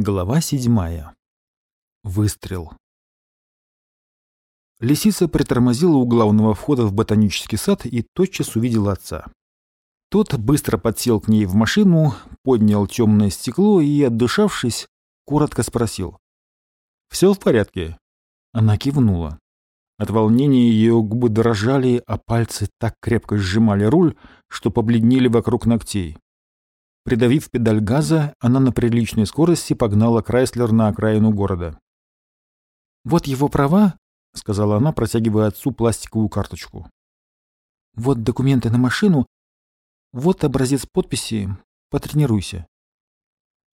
Глава седьмая. Выстрел. Лисица притормозила у главного входа в ботанический сад и тотчас увидела отца. Тот быстро подсел к ней в машину, поднял темное стекло и, отдышавшись, коротко спросил. «Все в порядке?» Она кивнула. От волнения ее губы дрожали, а пальцы так крепко сжимали руль, что побледнели вокруг ногтей. Придавив педаль газа, она на приличной скорости погнала Крайслер на окраину города. «Вот его права», — сказала она, протягивая отцу пластиковую карточку. «Вот документы на машину. Вот образец подписи. Потренируйся».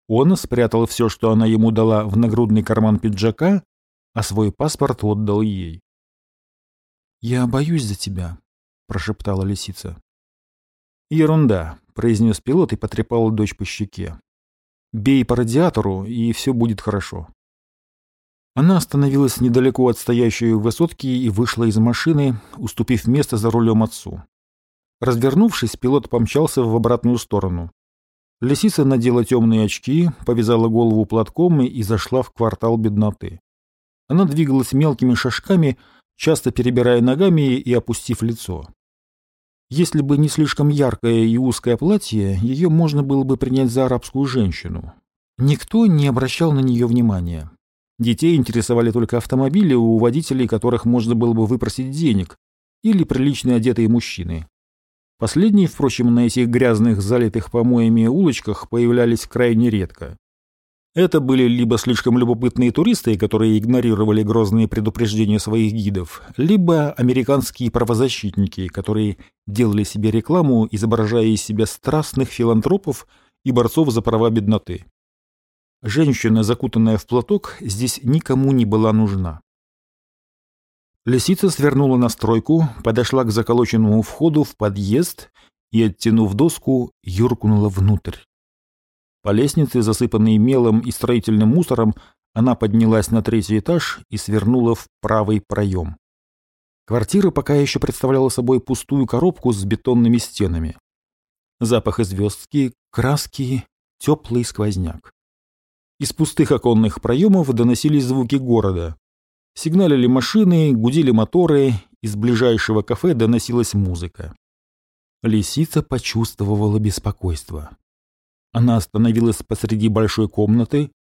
Он спрятал все, что она ему дала, в нагрудный карман пиджака, а свой паспорт отдал ей. «Я боюсь за тебя», — прошептала лисица. «Ерунда», — произнес пилот и потрепал дочь по щеке. «Бей по радиатору, и все будет хорошо». Она остановилась недалеко от стоящей высотки и вышла из машины, уступив место за рулем отцу. Развернувшись, пилот помчался в обратную сторону. Лисица надела темные очки, повязала голову платком и зашла в квартал бедноты. Она двигалась мелкими шажками, часто перебирая ногами и опустив лицо. Если бы не слишком яркое и узкое платье, ее можно было бы принять за арабскую женщину. Никто не обращал на нее внимания. Детей интересовали только автомобили, у водителей которых можно было бы выпросить денег, или прилично одетые мужчины. Последние, впрочем, на этих грязных, залитых помоями улочках появлялись крайне редко. Это были либо слишком любопытные туристы, которые игнорировали грозные предупреждения своих гидов, либо американские правозащитники, которые делали себе рекламу, изображая из себя страстных филантропов и борцов за права бедноты. Женщина, закутанная в платок, здесь никому не была нужна. Лисица свернула на стройку, подошла к заколоченному входу в подъезд и, оттянув доску, юркнула внутрь. По лестнице, засыпанной мелом и строительным мусором, она поднялась на третий этаж и свернула в правый проем. Квартира пока еще представляла собой пустую коробку с бетонными стенами. Запах звездки, краски, теплый сквозняк. Из пустых оконных проемов доносились звуки города. Сигналили машины, гудели моторы, из ближайшего кафе доносилась музыка. Лисица почувствовала беспокойство. Она остановилась посреди большой комнаты,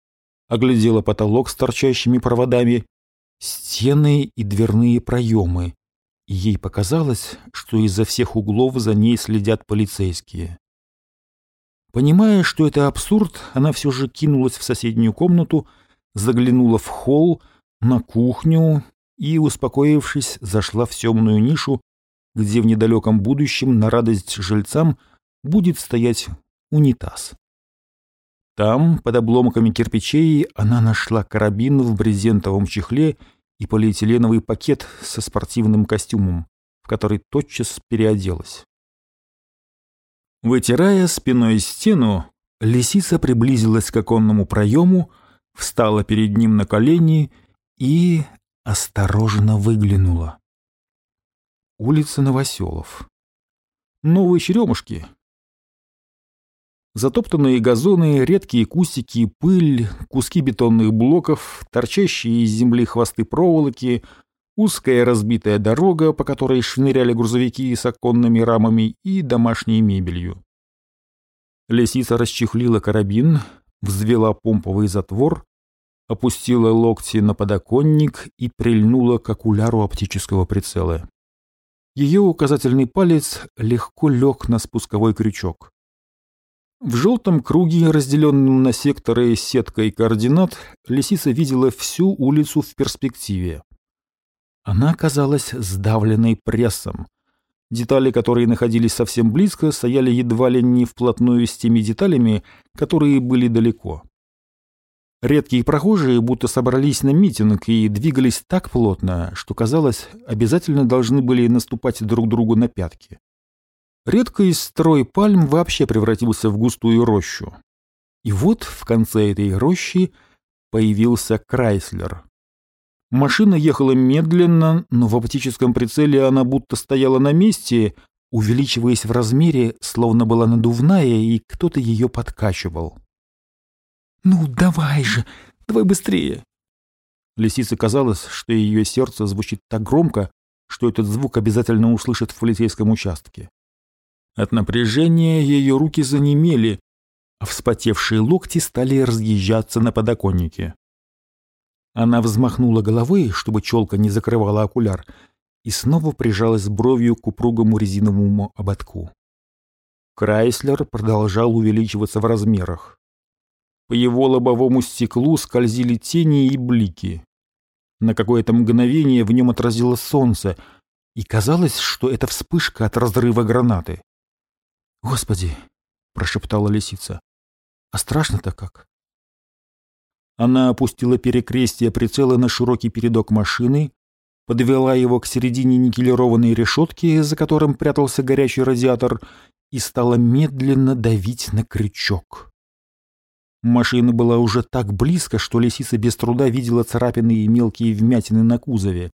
оглядела потолок с торчащими проводами, стены и дверные проемы, ей показалось, что изо всех углов за ней следят полицейские. Понимая, что это абсурд, она все же кинулась в соседнюю комнату, заглянула в холл, на кухню и, успокоившись, зашла в темную нишу, где в недалеком будущем на радость жильцам будет стоять унитаз. Там, под обломками кирпичей, она нашла карабин в брезентовом чехле и полиэтиленовый пакет со спортивным костюмом, в который тотчас переоделась. Вытирая спиной стену, лисица приблизилась к оконному проему, встала перед ним на колени и осторожно выглянула. Улица Новоселов. Новые черемушки, Затоптанные газоны, редкие кустики, пыль, куски бетонных блоков, торчащие из земли хвосты проволоки, узкая разбитая дорога, по которой шныряли грузовики с оконными рамами и домашней мебелью. Лисица расчехлила карабин, взвела помповый затвор, опустила локти на подоконник и прильнула к окуляру оптического прицела. Ее указательный палец легко лег на спусковой крючок. В желтом круге, разделенном на секторы сеткой координат, лисица видела всю улицу в перспективе. Она казалась сдавленной прессом. Детали, которые находились совсем близко, стояли едва ли не вплотную с теми деталями, которые были далеко. Редкие прохожие будто собрались на митинг и двигались так плотно, что, казалось, обязательно должны были наступать друг другу на пятки. Редкий строй пальм вообще превратился в густую рощу. И вот в конце этой рощи появился Крайслер. Машина ехала медленно, но в оптическом прицеле она будто стояла на месте, увеличиваясь в размере, словно была надувная, и кто-то ее подкачивал. «Ну, давай же! Давай быстрее!» Лисице казалось, что ее сердце звучит так громко, что этот звук обязательно услышат в полицейском участке. От напряжения ее руки занемели, а вспотевшие локти стали разъезжаться на подоконнике. Она взмахнула головой, чтобы челка не закрывала окуляр, и снова прижалась бровью к упругому резиновому ободку. Крайслер продолжал увеличиваться в размерах. По его лобовому стеклу скользили тени и блики. На какое-то мгновение в нем отразилось солнце, и казалось, что это вспышка от разрыва гранаты. «Господи!» — прошептала лисица. «А страшно-то как?» Она опустила перекрестие прицела на широкий передок машины, подвела его к середине никелированной решетки, за которым прятался горячий радиатор, и стала медленно давить на крючок. Машина была уже так близко, что лисица без труда видела царапины и мелкие вмятины на кузове,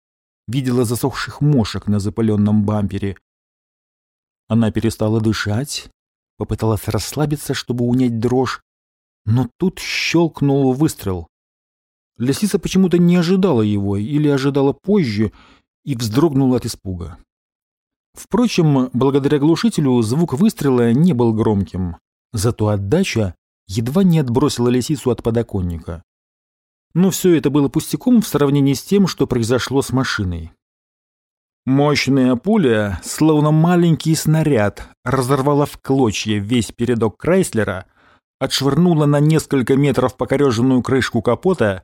видела засохших мошек на запаленном бампере. Она перестала дышать, попыталась расслабиться, чтобы унять дрожь, но тут щелкнул выстрел. Лисица почему-то не ожидала его или ожидала позже и вздрогнула от испуга. Впрочем, благодаря глушителю звук выстрела не был громким, зато отдача едва не отбросила лисицу от подоконника. Но все это было пустяком в сравнении с тем, что произошло с машиной. Мощная пуля, словно маленький снаряд, разорвала в клочья весь передок Крайслера, отшвырнула на несколько метров покореженную крышку капота,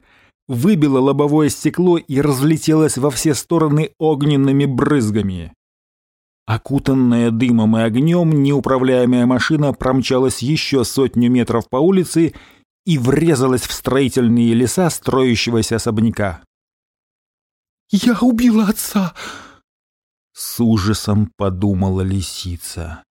выбила лобовое стекло и разлетелась во все стороны огненными брызгами. Окутанная дымом и огнем, неуправляемая машина промчалась еще сотню метров по улице и врезалась в строительные леса строящегося особняка. «Я убила отца!» С ужасом подумала лисица.